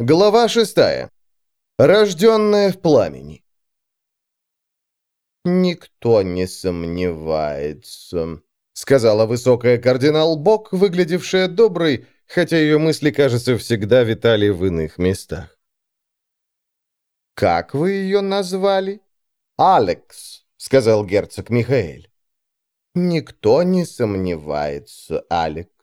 Глава шестая. Рожденная в пламени. «Никто не сомневается», — сказала высокая кардинал Бок, выглядевшая доброй, хотя ее мысли, кажется, всегда витали в иных местах. «Как вы ее назвали?» «Алекс», — сказал герцог Михаэль. «Никто не сомневается, Алекс».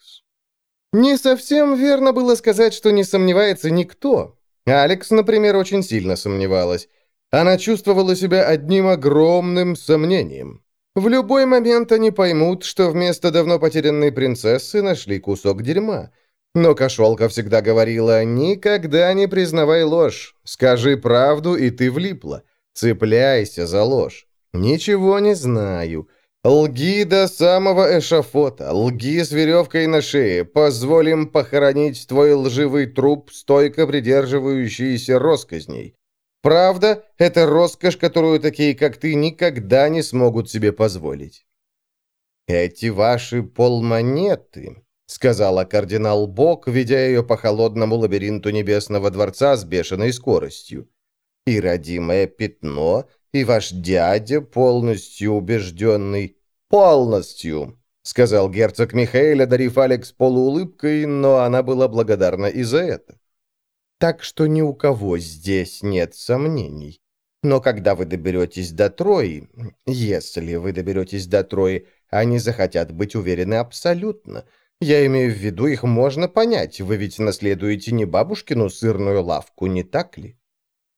Не совсем верно было сказать, что не сомневается никто. Алекс, например, очень сильно сомневалась. Она чувствовала себя одним огромным сомнением. В любой момент они поймут, что вместо давно потерянной принцессы нашли кусок дерьма. Но кошелка всегда говорила «Никогда не признавай ложь. Скажи правду, и ты влипла. Цепляйся за ложь. Ничего не знаю. Лги до самого эшафота, лги с веревкой на шее, позволим похоронить твой лживый труп, стойко придерживающийся росказней. Правда, это роскошь, которую такие, как ты, никогда не смогут себе позволить. «Эти ваши полмонеты», — сказала кардинал Бок, ведя ее по холодному лабиринту Небесного Дворца с бешеной скоростью. «И родимое пятно, и ваш дядя, полностью убежденный...» «Полностью», — сказал герцог Михаэль, одарив Алекс полуулыбкой, но она была благодарна и за это. Так что ни у кого здесь нет сомнений. Но когда вы доберетесь до Трои, если вы доберетесь до Трои, они захотят быть уверены абсолютно. Я имею в виду, их можно понять, вы ведь наследуете не бабушкину сырную лавку, не так ли?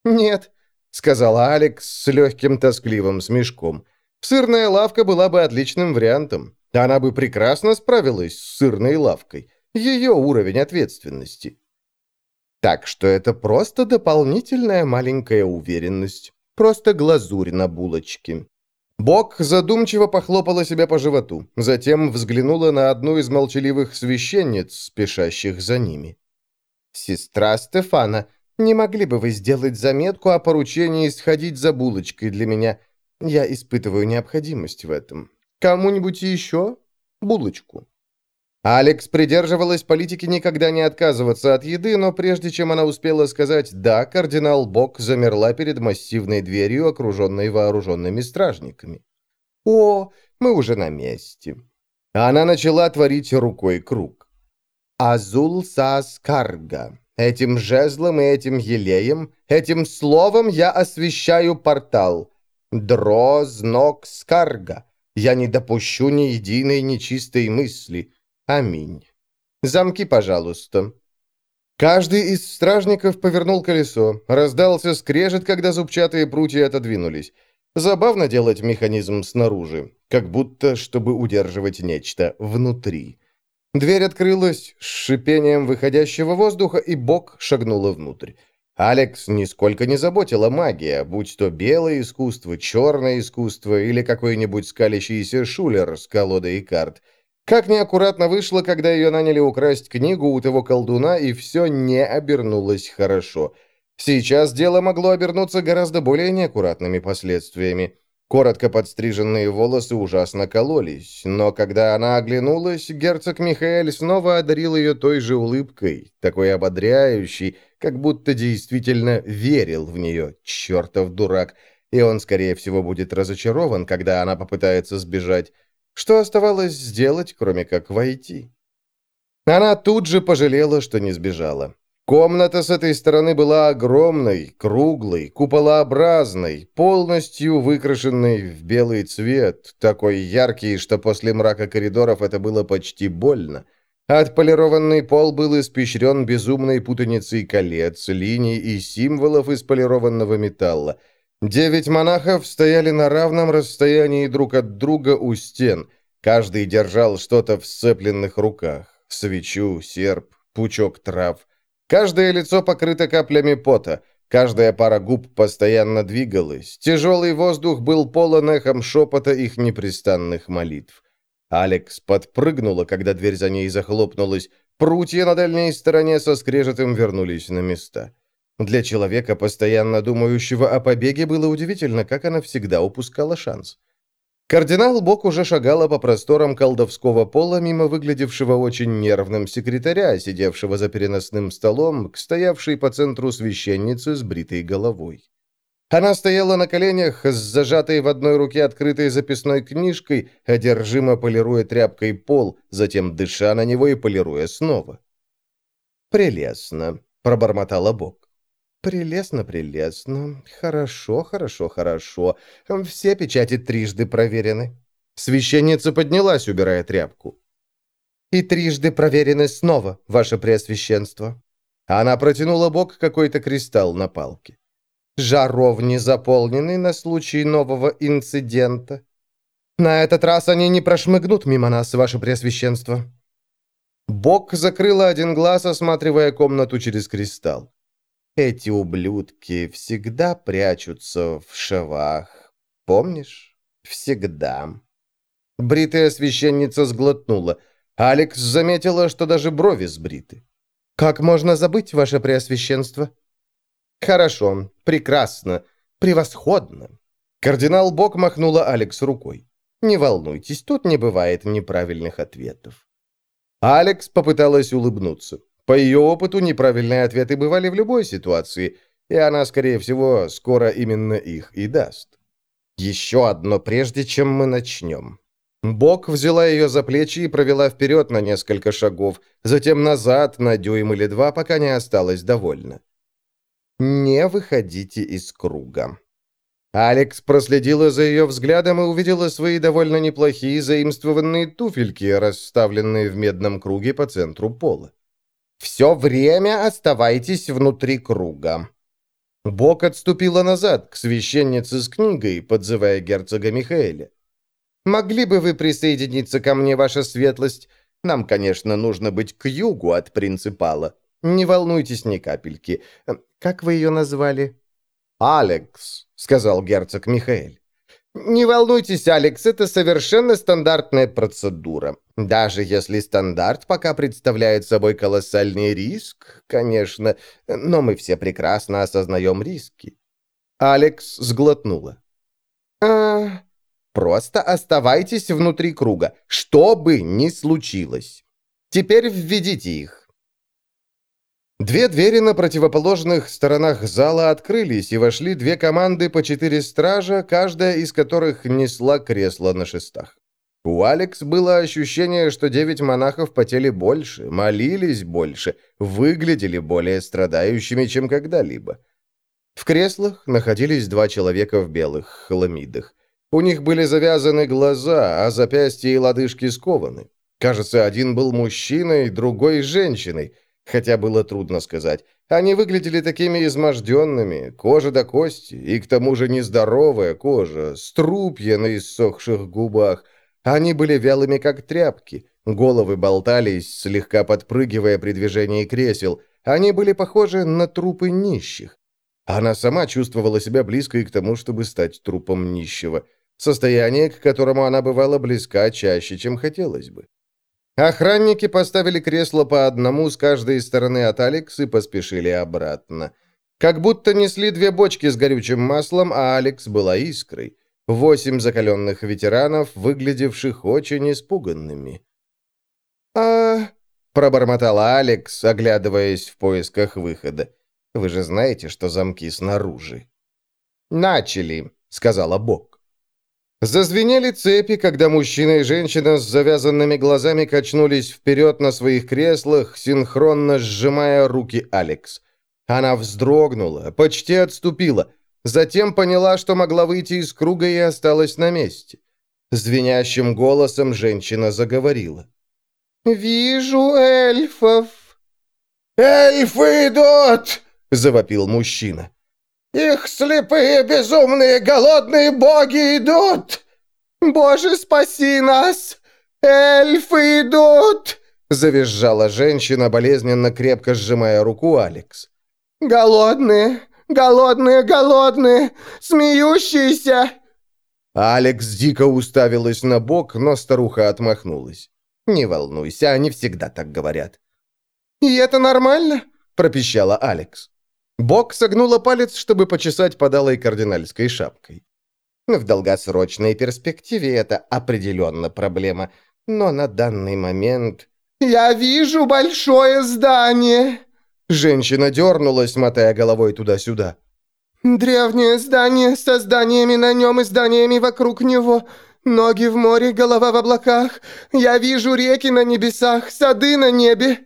«Нет», — сказала Алекс с легким тоскливым смешком. «Сырная лавка была бы отличным вариантом. Она бы прекрасно справилась с сырной лавкой. Ее уровень ответственности». Так что это просто дополнительная маленькая уверенность. Просто глазурь на булочке. Бог задумчиво похлопала себя по животу, затем взглянула на одну из молчаливых священниц, спешащих за ними. «Сестра Стефана, не могли бы вы сделать заметку о поручении сходить за булочкой для меня? Я испытываю необходимость в этом. Кому-нибудь еще? Булочку». Алекс придерживалась политики никогда не отказываться от еды, но прежде чем она успела сказать «да», кардинал Бок замерла перед массивной дверью, окруженной вооруженными стражниками. «О, мы уже на месте». Она начала творить рукой круг. «Азул сас карга. Этим жезлом и этим елеем, этим словом я освещаю портал. Дро знок скарга. Я не допущу ни единой нечистой мысли». Аминь. Замки, пожалуйста». Каждый из стражников повернул колесо. Раздался скрежет, когда зубчатые прутья отодвинулись. Забавно делать механизм снаружи, как будто, чтобы удерживать нечто внутри. Дверь открылась с шипением выходящего воздуха, и Бог шагнула внутрь. Алекс нисколько не заботила магия, будь то белое искусство, черное искусство или какой-нибудь скалящийся шулер с колодой карт – как неаккуратно вышло, когда ее наняли украсть книгу у того колдуна, и все не обернулось хорошо. Сейчас дело могло обернуться гораздо более неаккуратными последствиями. Коротко подстриженные волосы ужасно кололись, но когда она оглянулась, герцог Михаэль снова одарил ее той же улыбкой, такой ободряющей, как будто действительно верил в нее, чертов дурак, и он, скорее всего, будет разочарован, когда она попытается сбежать. Что оставалось сделать, кроме как войти? Она тут же пожалела, что не сбежала. Комната с этой стороны была огромной, круглой, куполообразной, полностью выкрашенной в белый цвет, такой яркий, что после мрака коридоров это было почти больно. Отполированный пол был испещрен безумной путаницей колец, линий и символов из полированного металла – Девять монахов стояли на равном расстоянии друг от друга у стен. Каждый держал что-то в сцепленных руках. Свечу, серп, пучок трав. Каждое лицо покрыто каплями пота. Каждая пара губ постоянно двигалась. Тяжелый воздух был полон эхом шепота их непрестанных молитв. Алекс подпрыгнула, когда дверь за ней захлопнулась. Прутья на дальней стороне со скрежетом вернулись на места. Для человека, постоянно думающего о побеге, было удивительно, как она всегда упускала шанс. Кардинал Бок уже шагала по просторам колдовского пола мимо выглядевшего очень нервным секретаря, сидевшего за переносным столом, к стоявшей по центру священницы с бритой головой. Она стояла на коленях с зажатой в одной руке открытой записной книжкой, одержимо полируя тряпкой пол, затем дыша на него и полируя снова. «Прелестно», — пробормотала Бог. «Прелестно, прелестно. Хорошо, хорошо, хорошо. Все печати трижды проверены». Священница поднялась, убирая тряпку. «И трижды проверены снова, ваше преосвященство». Она протянула бок какой-то кристалл на палке. «Жаровни заполнены на случай нового инцидента. На этот раз они не прошмыгнут мимо нас, ваше преосвященство». Бог закрыла один глаз, осматривая комнату через кристалл. Эти ублюдки всегда прячутся в шавах. Помнишь? Всегда. Бритая священница сглотнула. Алекс заметила, что даже брови сбриты. «Как можно забыть, ваше преосвященство?» «Хорошо, прекрасно, превосходно». Кардинал Бог махнула Алекс рукой. «Не волнуйтесь, тут не бывает неправильных ответов». Алекс попыталась улыбнуться. По ее опыту, неправильные ответы бывали в любой ситуации, и она, скорее всего, скоро именно их и даст. Еще одно, прежде чем мы начнем. Бог взяла ее за плечи и провела вперед на несколько шагов, затем назад на дюйм или два, пока не осталась довольна. «Не выходите из круга». Алекс проследила за ее взглядом и увидела свои довольно неплохие заимствованные туфельки, расставленные в медном круге по центру пола. Все время оставайтесь внутри круга». Бог отступила назад, к священнице с книгой, подзывая герцога Михаэля. «Могли бы вы присоединиться ко мне, ваша светлость? Нам, конечно, нужно быть к югу от принципала. Не волнуйтесь ни капельки. Как вы ее назвали?» «Алекс», — сказал герцог Михаэль. «Не волнуйтесь, Алекс, это совершенно стандартная процедура. Даже если стандарт пока представляет собой колоссальный риск, конечно, но мы все прекрасно осознаем риски». Алекс сглотнула. «А, просто оставайтесь внутри круга, что бы ни случилось. Теперь введите их». Две двери на противоположных сторонах зала открылись, и вошли две команды по четыре стража, каждая из которых несла кресло на шестах. У Алекс было ощущение, что девять монахов потели больше, молились больше, выглядели более страдающими, чем когда-либо. В креслах находились два человека в белых хламидах. У них были завязаны глаза, а запястья и лодыжки скованы. Кажется, один был мужчиной, другой – женщиной – хотя было трудно сказать. Они выглядели такими изможденными, кожа до кости, и к тому же нездоровая кожа, струпья на иссохших губах. Они были вялыми, как тряпки. Головы болтались, слегка подпрыгивая при движении кресел. Они были похожи на трупы нищих. Она сама чувствовала себя близкой к тому, чтобы стать трупом нищего. Состояние, к которому она бывала близка чаще, чем хотелось бы. Охранники поставили кресло по одному с каждой стороны от Алекс и поспешили обратно. Как будто несли две бочки с горючим маслом, а Алекс была искрой. Восемь закаленных ветеранов, выглядевших очень испуганными. «А...» — пробормотала Алекс, оглядываясь в поисках выхода. «Вы же знаете, что замки снаружи». «Начали», — сказала Бог. Зазвенели цепи, когда мужчина и женщина с завязанными глазами качнулись вперед на своих креслах, синхронно сжимая руки Алекс. Она вздрогнула, почти отступила, затем поняла, что могла выйти из круга и осталась на месте. Звенящим голосом женщина заговорила. «Вижу эльфов». «Эльфы идут!» — завопил мужчина. Их слепые, безумные, голодные боги идут! Боже, спаси нас! Эльфы идут!» Завизжала женщина, болезненно крепко сжимая руку Алекс. «Голодные, голодные, голодные, смеющиеся!» Алекс дико уставилась на бок, но старуха отмахнулась. «Не волнуйся, они всегда так говорят». «И это нормально?» – пропищала Алекс. Бок согнула палец, чтобы почесать подалой кардинальской шапкой. В долгосрочной перспективе это определенно проблема, но на данный момент... «Я вижу большое здание!» Женщина дернулась, мотая головой туда-сюда. «Древнее здание со зданиями на нем и зданиями вокруг него. Ноги в море, голова в облаках. Я вижу реки на небесах, сады на небе».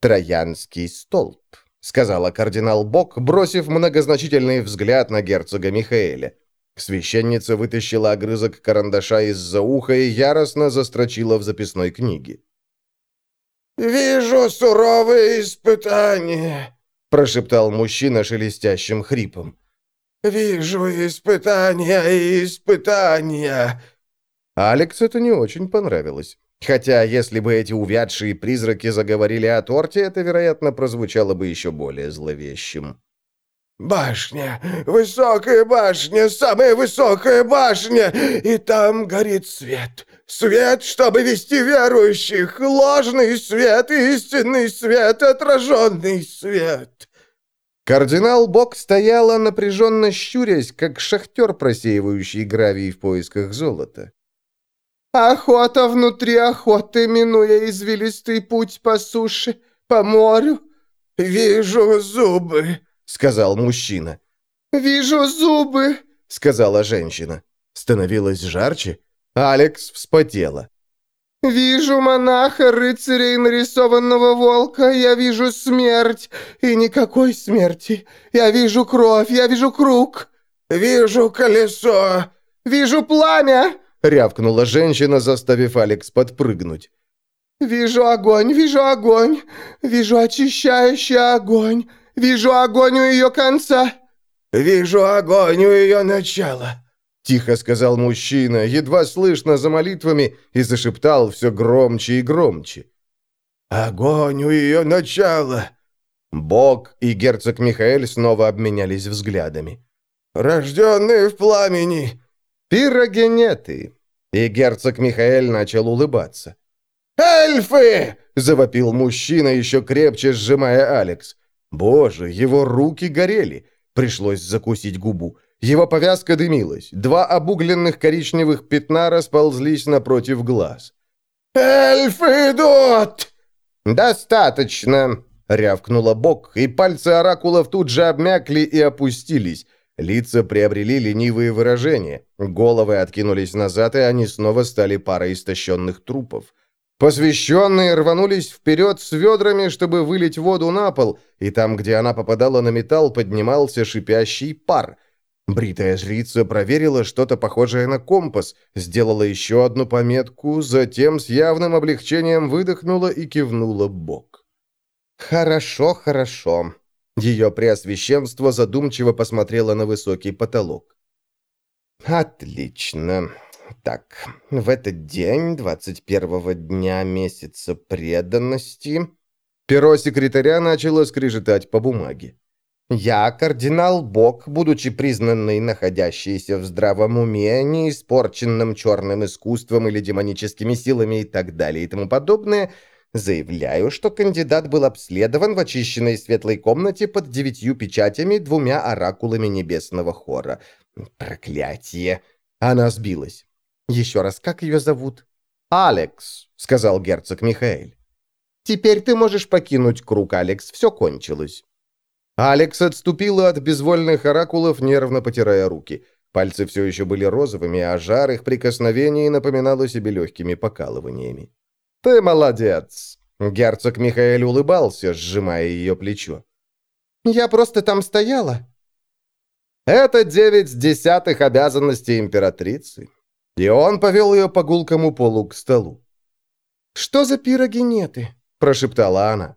«Троянский столб», — сказала кардинал Бок, бросив многозначительный взгляд на герцога Михаэля. Священница вытащила огрызок карандаша из-за уха и яростно застрочила в записной книге. «Вижу суровые испытания», — прошептал мужчина шелестящим хрипом. «Вижу испытания и испытания». Алекс это не очень понравилось. Хотя, если бы эти увядшие призраки заговорили о торте, это, вероятно, прозвучало бы еще более зловещим. «Башня! Высокая башня! Самая высокая башня! И там горит свет! Свет, чтобы вести верующих! Ложный свет, истинный свет, отраженный свет!» Кардинал Бок стояла, напряженно щурясь, как шахтер, просеивающий гравий в поисках золота. «Охота внутри охоты, минуя извилистый путь по суше, по морю. Вижу зубы!» — сказал мужчина. «Вижу зубы!» — сказала женщина. Становилось жарче. Алекс вспотела. «Вижу монаха, рыцаря и нарисованного волка. Я вижу смерть. И никакой смерти. Я вижу кровь, я вижу круг. Вижу колесо. Вижу пламя!» — рявкнула женщина, заставив Алекс подпрыгнуть. «Вижу огонь, вижу огонь. Вижу очищающий огонь. Вижу огонь у ее конца!» «Вижу огонь у ее начала!» Тихо сказал мужчина, едва слышно за молитвами, и зашептал все громче и громче. «Огонь у ее начала!» Бог и герцог Михаэль снова обменялись взглядами. «Рожденные в пламени!» «Пирогенеты!» И герцог Михаэль начал улыбаться. «Эльфы!» — завопил мужчина, еще крепче сжимая Алекс. Боже, его руки горели. Пришлось закусить губу. Его повязка дымилась. Два обугленных коричневых пятна расползлись напротив глаз. «Эльфы идут!» «Достаточно!» — рявкнула Бог, и пальцы оракулов тут же обмякли и опустились. Лица приобрели ленивые выражения. Головы откинулись назад, и они снова стали парой истощенных трупов. Посвященные рванулись вперед с ведрами, чтобы вылить воду на пол, и там, где она попадала на металл, поднимался шипящий пар. Бритая жрица проверила что-то похожее на компас, сделала еще одну пометку, затем с явным облегчением выдохнула и кивнула бок. «Хорошо, хорошо». Ее преосвященство задумчиво посмотрело на высокий потолок. «Отлично. Так, в этот день, 21-го дня месяца преданности, перо секретаря начало скрежетать по бумаге. Я, кардинал Бог, будучи признанный находящийся в здравом уме, не испорченным черным искусством или демоническими силами и так далее и тому подобное, заявляю, что кандидат был обследован в очищенной светлой комнате под девятью печатями двумя оракулами небесного хора. Проклятие! Она сбилась. Еще раз, как ее зовут?» «Алекс», — сказал герцог Михаэль. «Теперь ты можешь покинуть круг, Алекс, все кончилось». Алекс отступила от безвольных оракулов, нервно потирая руки. Пальцы все еще были розовыми, а жар их прикосновений напоминал о себе легкими покалываниями. «Ты молодец!» Герцог Михаэль улыбался, сжимая ее плечо. «Я просто там стояла». «Это девять десятых обязанностей императрицы. И он повел ее по гулкому полу к столу. «Что за пирогенеты?» – прошептала она.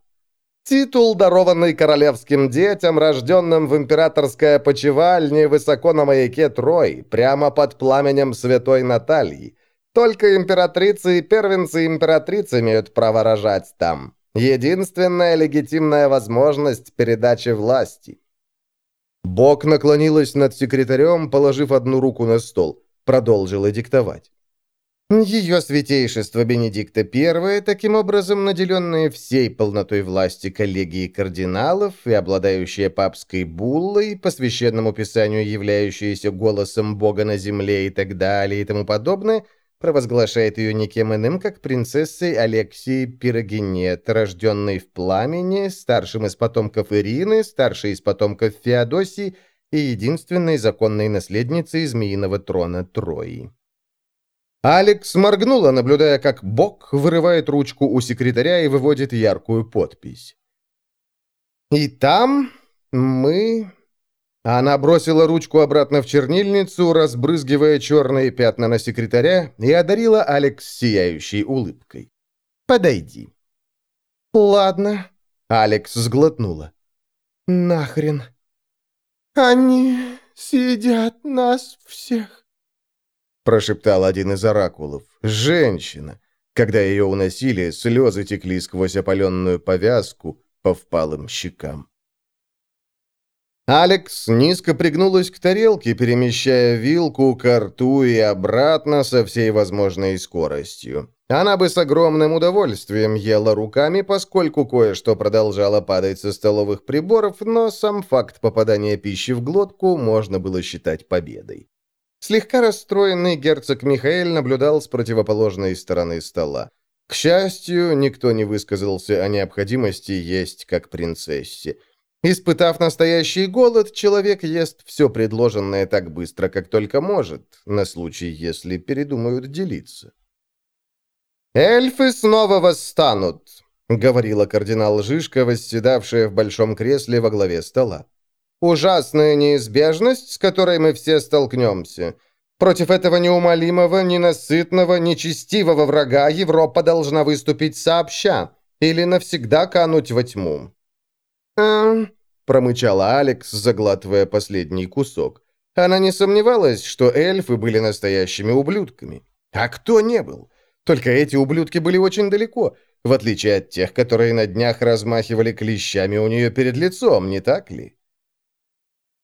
«Титул, дарованный королевским детям, рожденным в императорской опочивальне высоко на маяке Трой, прямо под пламенем святой Натальи. Только императрицы и первенцы императрицы имеют право рожать там. Единственная легитимная возможность передачи власти». Бог наклонилась над секретарем, положив одну руку на стол – продолжила диктовать. Ее святейшество Бенедикта I, таким образом наделенные всей полнотой власти коллегии кардиналов и обладающие папской буллой, по священному писанию являющиеся голосом Бога на земле и так далее и тому подобное, провозглашает ее никем иным, как принцессой Алексией Пирогенет, рожденной в пламени, старшим из потомков Ирины, старшей из потомков Феодосии и единственной законной наследницей Змеиного трона Трои. Алекс моргнула, наблюдая, как Бог вырывает ручку у секретаря и выводит яркую подпись. «И там мы...» Она бросила ручку обратно в чернильницу, разбрызгивая черные пятна на секретаря, и одарила Алекс сияющей улыбкой. «Подойди». «Ладно», — Алекс сглотнула. «Нахрен. Они съедят нас всех» прошептал один из оракулов. «Женщина!» Когда ее уносили, слезы текли сквозь опаленную повязку по впалым щекам. Алекс низко пригнулась к тарелке, перемещая вилку к рту и обратно со всей возможной скоростью. Она бы с огромным удовольствием ела руками, поскольку кое-что продолжало падать со столовых приборов, но сам факт попадания пищи в глотку можно было считать победой. Слегка расстроенный герцог Михаэль наблюдал с противоположной стороны стола. К счастью, никто не высказался о необходимости есть как принцессе. Испытав настоящий голод, человек ест все предложенное так быстро, как только может, на случай, если передумают делиться. «Эльфы снова восстанут», — говорила кардинал Жишка, восседавшая в большом кресле во главе стола. Ужасная неизбежность, с которой мы все столкнемся. Против этого неумолимого, ненасытного, нечестивого врага Европа должна выступить сообща или навсегда кануть во тьму. «Эм...» — промычала Алекс, заглатывая последний кусок. Она не сомневалась, что эльфы были настоящими ублюдками. А кто не был? Только эти ублюдки были очень далеко, в отличие от тех, которые на днях размахивали клещами у нее перед лицом, не так ли?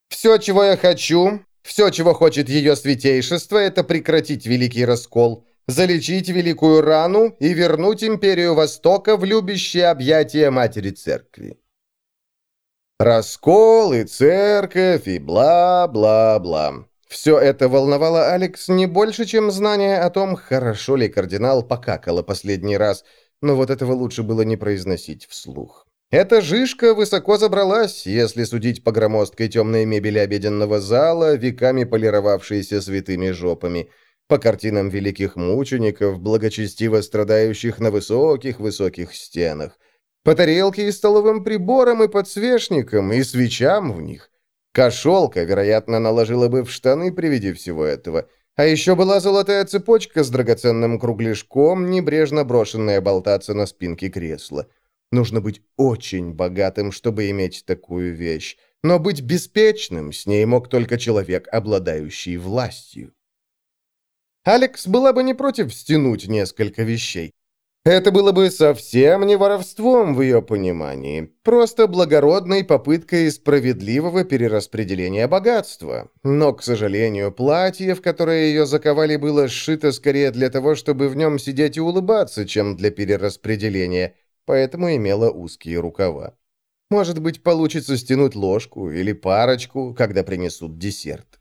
Все, чего я хочу, все, чего хочет ее святейшество, это прекратить Великий Раскол, залечить Великую Рану и вернуть Империю Востока в любящее объятия Матери Церкви. Раскол и церковь и бла-бла-бла. Все это волновало Алекс не больше, чем знание о том, хорошо ли кардинал покакала последний раз, но вот этого лучше было не произносить вслух. Эта жишка высоко забралась, если судить по громоздкой темной мебели обеденного зала, веками полировавшейся святыми жопами, по картинам великих мучеников, благочестиво страдающих на высоких-высоких стенах, по тарелке и столовым приборам и подсвечникам, и свечам в них. Кошелка, вероятно, наложила бы в штаны при виде всего этого. А еще была золотая цепочка с драгоценным кругляшком, небрежно брошенная болтаться на спинке кресла. Нужно быть очень богатым, чтобы иметь такую вещь. Но быть беспечным с ней мог только человек, обладающий властью. Алекс была бы не против стянуть несколько вещей. Это было бы совсем не воровством в ее понимании, просто благородной попыткой справедливого перераспределения богатства. Но, к сожалению, платье, в которое ее заковали, было сшито скорее для того, чтобы в нем сидеть и улыбаться, чем для перераспределения – поэтому имела узкие рукава. Может быть, получится стянуть ложку или парочку, когда принесут десерт.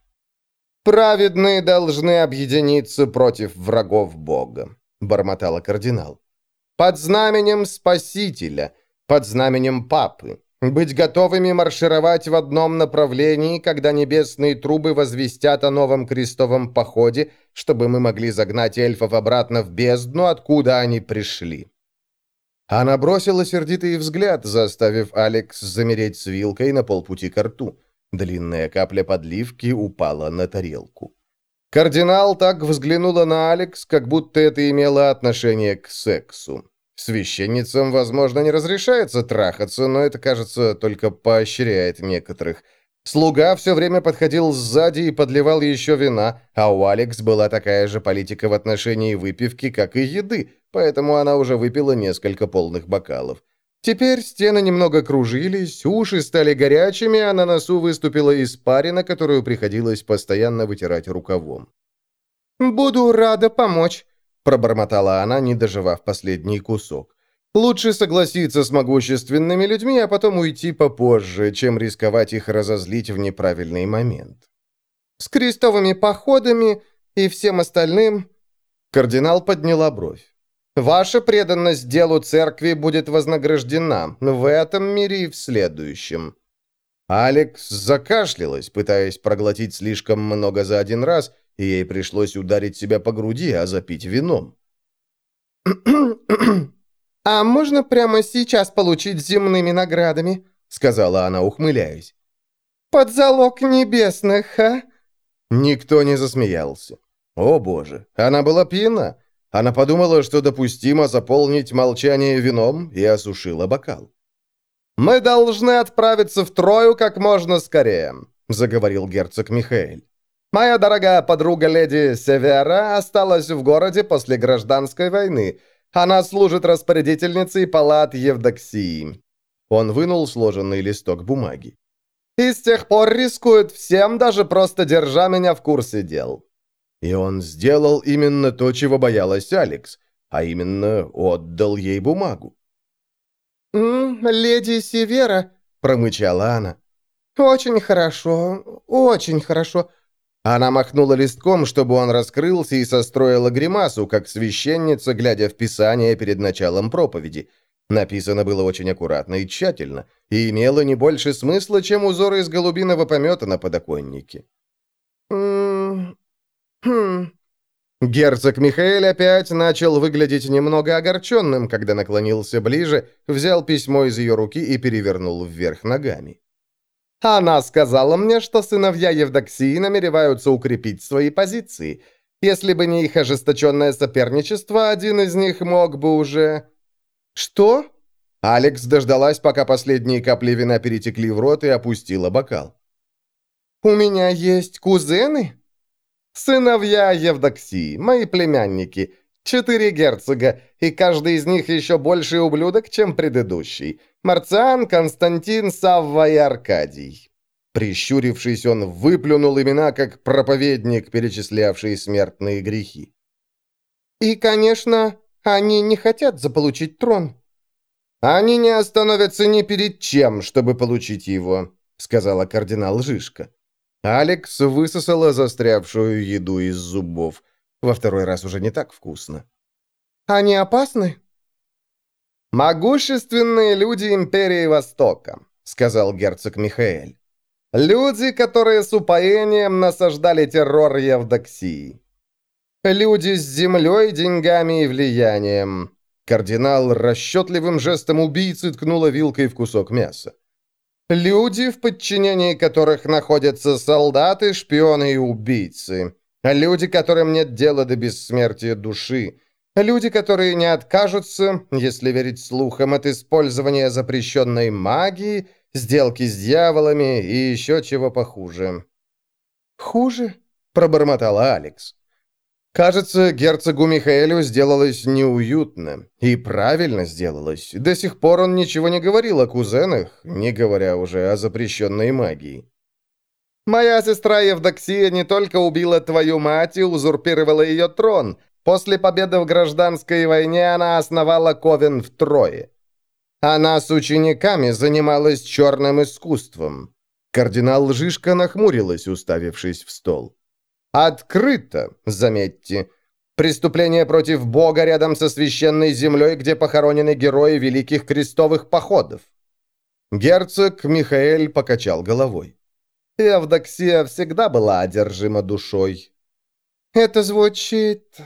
«Праведные должны объединиться против врагов Бога», — бормотала кардинал. «Под знаменем Спасителя, под знаменем Папы, быть готовыми маршировать в одном направлении, когда небесные трубы возвестят о новом крестовом походе, чтобы мы могли загнать эльфов обратно в бездну, откуда они пришли. Она бросила сердитый взгляд, заставив Алекс замереть с вилкой на полпути к рту. Длинная капля подливки упала на тарелку. Кардинал так взглянула на Алекс, как будто это имело отношение к сексу. Священницам, возможно, не разрешается трахаться, но это, кажется, только поощряет некоторых – Слуга все время подходил сзади и подливал еще вина, а у Алекс была такая же политика в отношении выпивки, как и еды, поэтому она уже выпила несколько полных бокалов. Теперь стены немного кружились, уши стали горячими, а на носу выступила испарина, которую приходилось постоянно вытирать рукавом. «Буду рада помочь», — пробормотала она, не доживав последний кусок. «Лучше согласиться с могущественными людьми, а потом уйти попозже, чем рисковать их разозлить в неправильный момент». «С крестовыми походами и всем остальным...» Кардинал подняла бровь. «Ваша преданность делу церкви будет вознаграждена в этом мире и в следующем». Алекс закашлялась, пытаясь проглотить слишком много за один раз, и ей пришлось ударить себя по груди, а запить вином. «А можно прямо сейчас получить земными наградами?» — сказала она, ухмыляясь. «Под залог небесных, а?» Никто не засмеялся. О боже, она была пьяна. Она подумала, что допустимо заполнить молчание вином, и осушила бокал. «Мы должны отправиться в Трою как можно скорее», — заговорил герцог Михаэль. «Моя дорогая подруга леди Севера осталась в городе после гражданской войны. Она служит распорядительницей палат Евдоксии». Он вынул сложенный листок бумаги. «И с тех пор рискует всем, даже просто держа меня в курсе дел». И он сделал именно то, чего боялась Алекс, а именно отдал ей бумагу. «М -м, «Леди Севера», — промычала она. «Очень хорошо, очень хорошо». Она махнула листком, чтобы он раскрылся, и состроила гримасу, как священница, глядя в Писание перед началом проповеди. Написано было очень аккуратно и тщательно, и имело не больше смысла, чем узоры из голубиного помета на подоконнике. «М хм...» Герцог Михаэль опять начал выглядеть немного огорченным, когда наклонился ближе, взял письмо из ее руки и перевернул вверх ногами. «Она сказала мне, что сыновья Евдоксии намереваются укрепить свои позиции. Если бы не их ожесточенное соперничество, один из них мог бы уже...» «Что?» Алекс дождалась, пока последние капли вина перетекли в рот и опустила бокал. «У меня есть кузены?» Сыновья Евдоксии, мои племянники, четыре герцога, и каждый из них еще больше ублюдок, чем предыдущий. Марциан, Константин, Савва и Аркадий». Прищурившись, он выплюнул имена, как проповедник, перечислявший смертные грехи. «И, конечно, они не хотят заполучить трон». «Они не остановятся ни перед чем, чтобы получить его», — сказала кардинал Жишка. Алекс высосала застрявшую еду из зубов. Во второй раз уже не так вкусно. «Они опасны?» «Могущественные люди Империи Востока», — сказал герцог Михаэль. «Люди, которые с упоением насаждали террор Евдоксии. Люди с землей, деньгами и влиянием». Кардинал расчетливым жестом убийцы ткнула вилкой в кусок мяса. Люди, в подчинении которых находятся солдаты, шпионы и убийцы. Люди, которым нет дела до бессмертия души. Люди, которые не откажутся, если верить слухам, от использования запрещенной магии, сделки с дьяволами и еще чего похуже. «Хуже?» – пробормотала Алекс. Кажется, герцогу Михаэлю сделалось неуютно. И правильно сделалось. До сих пор он ничего не говорил о кузенах, не говоря уже о запрещенной магии. «Моя сестра Евдоксия не только убила твою мать и узурпировала ее трон. После победы в гражданской войне она основала Ковен втрое. Она с учениками занималась черным искусством». Кардинал Жишка нахмурилась, уставившись в стол. Открыто, заметьте. Преступление против Бога рядом со священной землей, где похоронены герои великих крестовых походов. Герцог Михаэль покачал головой. Евдоксия всегда была одержима душой. «Это звучит...»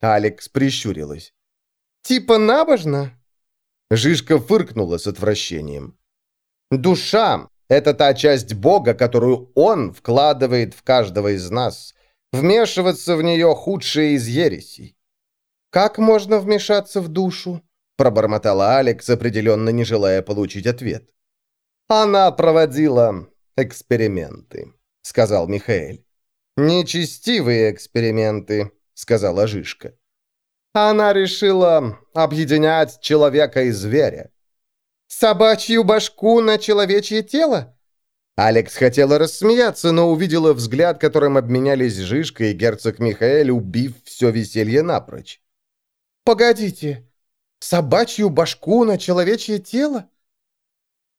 Алекс прищурилась. «Типа набожно?» Жишка фыркнула с отвращением. «Душа — это та часть Бога, которую Он вкладывает в каждого из нас. Вмешиваться в нее худшее из ересей. «Как можно вмешаться в душу?» пробормотала Алекс, определенно не желая получить ответ. «Она проводила эксперименты», — сказал Михаэль. «Нечестивые эксперименты», — сказала Жишка. «Она решила объединять человека и зверя». «Собачью башку на человечье тело?» Алекс хотела рассмеяться, но увидела взгляд, которым обменялись Жишка и герцог Михаэль, убив все веселье напрочь. Погодите, собачью башку на человечье тело?»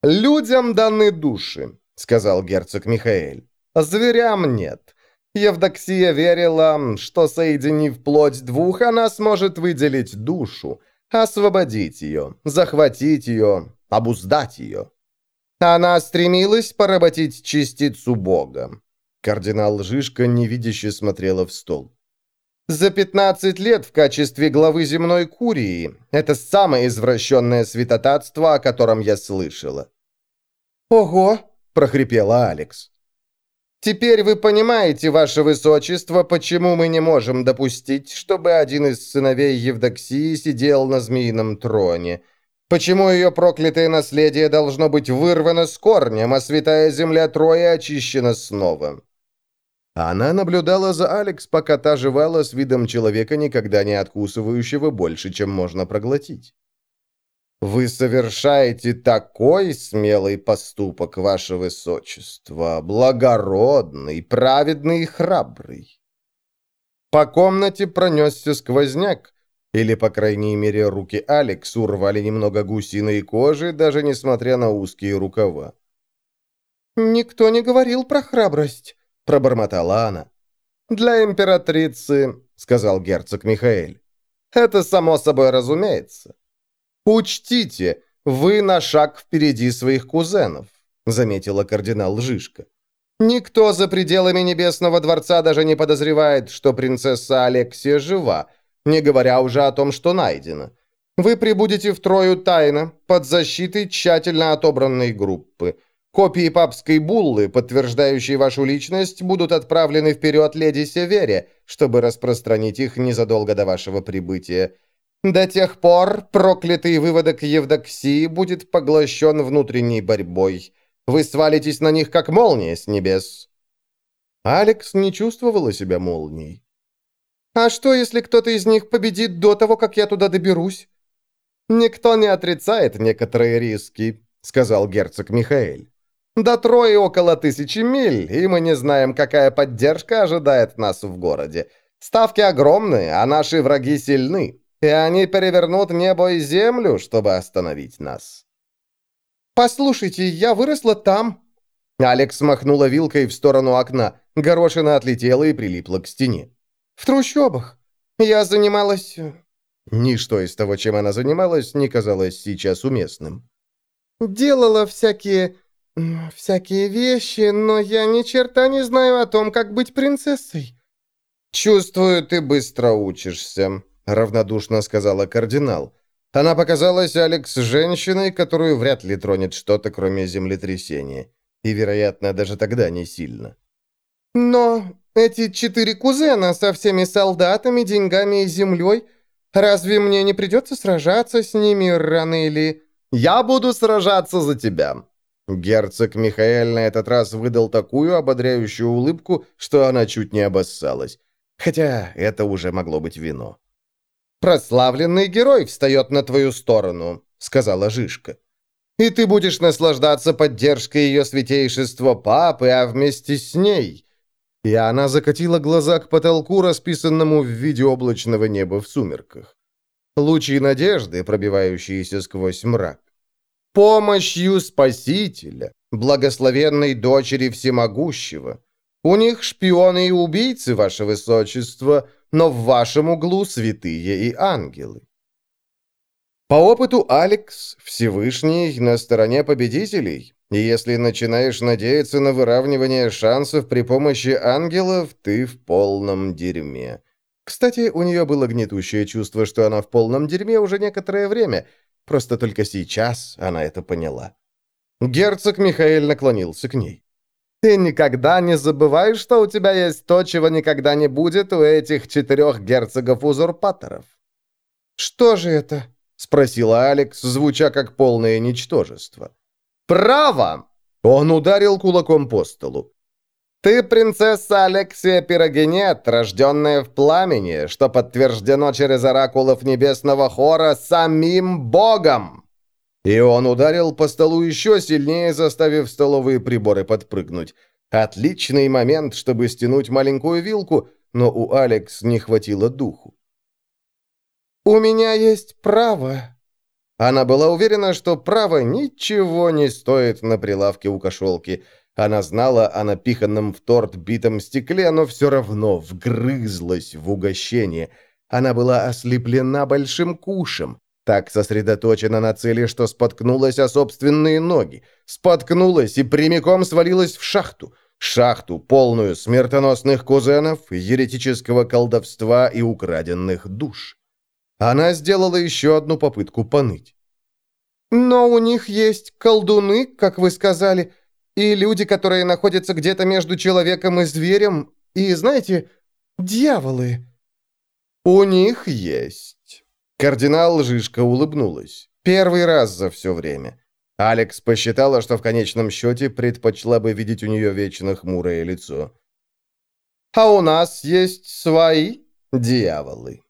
«Людям даны души», — сказал герцог Михаэль. «Зверям нет. Евдоксия верила, что, соединив плоть двух, она сможет выделить душу, освободить ее, захватить ее, обуздать ее. Она стремилась поработить частицу Бога. Кардинал Жишка невидяще смотрела в стол. За 15 лет в качестве главы земной курии это самое извращенное святотатство, о котором я слышала. «Ого!» – прохрипела Алекс. «Теперь вы понимаете, ваше высочество, почему мы не можем допустить, чтобы один из сыновей Евдоксии сидел на змеином троне. Почему ее проклятое наследие должно быть вырвано с корнем, а святая земля Троя очищена снова?» Она наблюдала за Алекс, пока та жевала с видом человека, никогда не откусывающего больше, чем можно проглотить. «Вы совершаете такой смелый поступок, ваше высочество, благородный, праведный и храбрый». По комнате пронесся сквозняк, или, по крайней мере, руки Алекс урвали немного гусиной кожи, даже несмотря на узкие рукава. «Никто не говорил про храбрость», — пробормотала она. «Для императрицы», — сказал герцог Михаэль. «Это само собой разумеется. «Учтите, вы на шаг впереди своих кузенов», — заметила кардинал Жишка. «Никто за пределами Небесного дворца даже не подозревает, что принцесса Алексия жива, не говоря уже о том, что найдена. Вы прибудете в Трою тайно, под защитой тщательно отобранной группы. Копии папской буллы, подтверждающие вашу личность, будут отправлены вперед леди Севере, чтобы распространить их незадолго до вашего прибытия. До тех пор проклятый выводок Евдоксии будет поглощен внутренней борьбой. Вы свалитесь на них, как молния с небес». Алекс не чувствовала себя молнией. «А что, если кто-то из них победит до того, как я туда доберусь?» «Никто не отрицает некоторые риски», — сказал герцог Михаэль. «До Трои около тысячи миль, и мы не знаем, какая поддержка ожидает нас в городе. Ставки огромные, а наши враги сильны и они перевернут небо и землю, чтобы остановить нас». «Послушайте, я выросла там». Алекс махнула вилкой в сторону окна. Горошина отлетела и прилипла к стене. «В трущобах. Я занималась...» э, Ничто из того, чем она занималась, не казалось сейчас уместным. «Делала всякие... всякие вещи, но я ни черта не знаю о том, как быть принцессой». «Чувствую, ты быстро учишься», равнодушно сказала кардинал. Она показалась Алекс женщиной, которую вряд ли тронет что-то, кроме землетрясения. И, вероятно, даже тогда не сильно. «Но эти четыре кузена со всеми солдатами, деньгами и землей, разве мне не придется сражаться с ними рано или...» «Я буду сражаться за тебя!» Герцог Михаэль на этот раз выдал такую ободряющую улыбку, что она чуть не обоссалась. Хотя это уже могло быть вино. «Прославленный герой встает на твою сторону», — сказала Жишка. «И ты будешь наслаждаться поддержкой ее святейшества папы, а вместе с ней...» И она закатила глаза к потолку, расписанному в виде облачного неба в сумерках. Лучи надежды, пробивающиеся сквозь мрак. «Помощью Спасителя, благословенной дочери всемогущего. У них шпионы и убийцы, ваше высочество, но в вашем углу святые и ангелы. По опыту Алекс, Всевышний на стороне победителей, и если начинаешь надеяться на выравнивание шансов при помощи ангелов, ты в полном дерьме. Кстати, у нее было гнетущее чувство, что она в полном дерьме уже некоторое время, просто только сейчас она это поняла. Герцог Михаил наклонился к ней. Ты никогда не забывай, что у тебя есть то, чего никогда не будет у этих четырех герцогов-узурпаторов». «Что же это?» — спросила Алекс, звуча как полное ничтожество. «Право!» — он ударил кулаком по столу. «Ты принцесса Алексия Пирогенет, рожденная в пламени, что подтверждено через оракулов небесного хора самим Богом!» И он ударил по столу еще сильнее, заставив столовые приборы подпрыгнуть. Отличный момент, чтобы стянуть маленькую вилку, но у Алекс не хватило духу. «У меня есть право». Она была уверена, что право ничего не стоит на прилавке у кошелки. Она знала о напиханном в торт битом стекле, но все равно вгрызлась в угощение. Она была ослеплена большим кушем, так сосредоточена на цели, что споткнулась о собственные ноги. Споткнулась и прямиком свалилась в шахту. Шахту, полную смертоносных кузенов, еретического колдовства и украденных душ. Она сделала еще одну попытку поныть. «Но у них есть колдуны, как вы сказали, и люди, которые находятся где-то между человеком и зверем, и, знаете, дьяволы». «У них есть». Кардинал Жишка улыбнулась. Первый раз за все время. Алекс посчитала, что в конечном счете предпочла бы видеть у нее вечно хмурое лицо. «А у нас есть свои дьяволы».